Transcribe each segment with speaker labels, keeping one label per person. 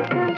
Speaker 1: पाठ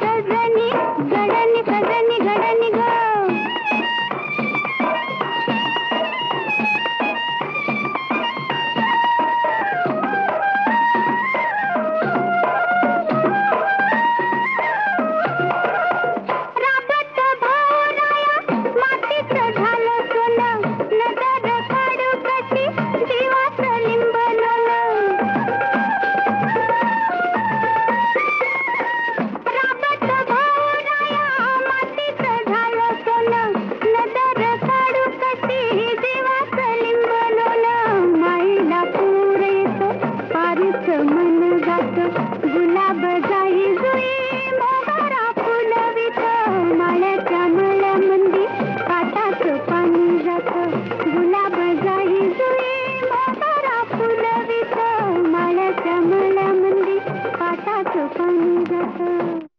Speaker 1: सजा मन जात गुलाब जाई जुई मोगरा फुलवित माळ्याच्या मळ्यामध्ये पाटात पाणी जात गुलाब जाई जुई मोगरा फुलवित माळ्याच्या मळ्यामध्ये पाटात पाणी जात.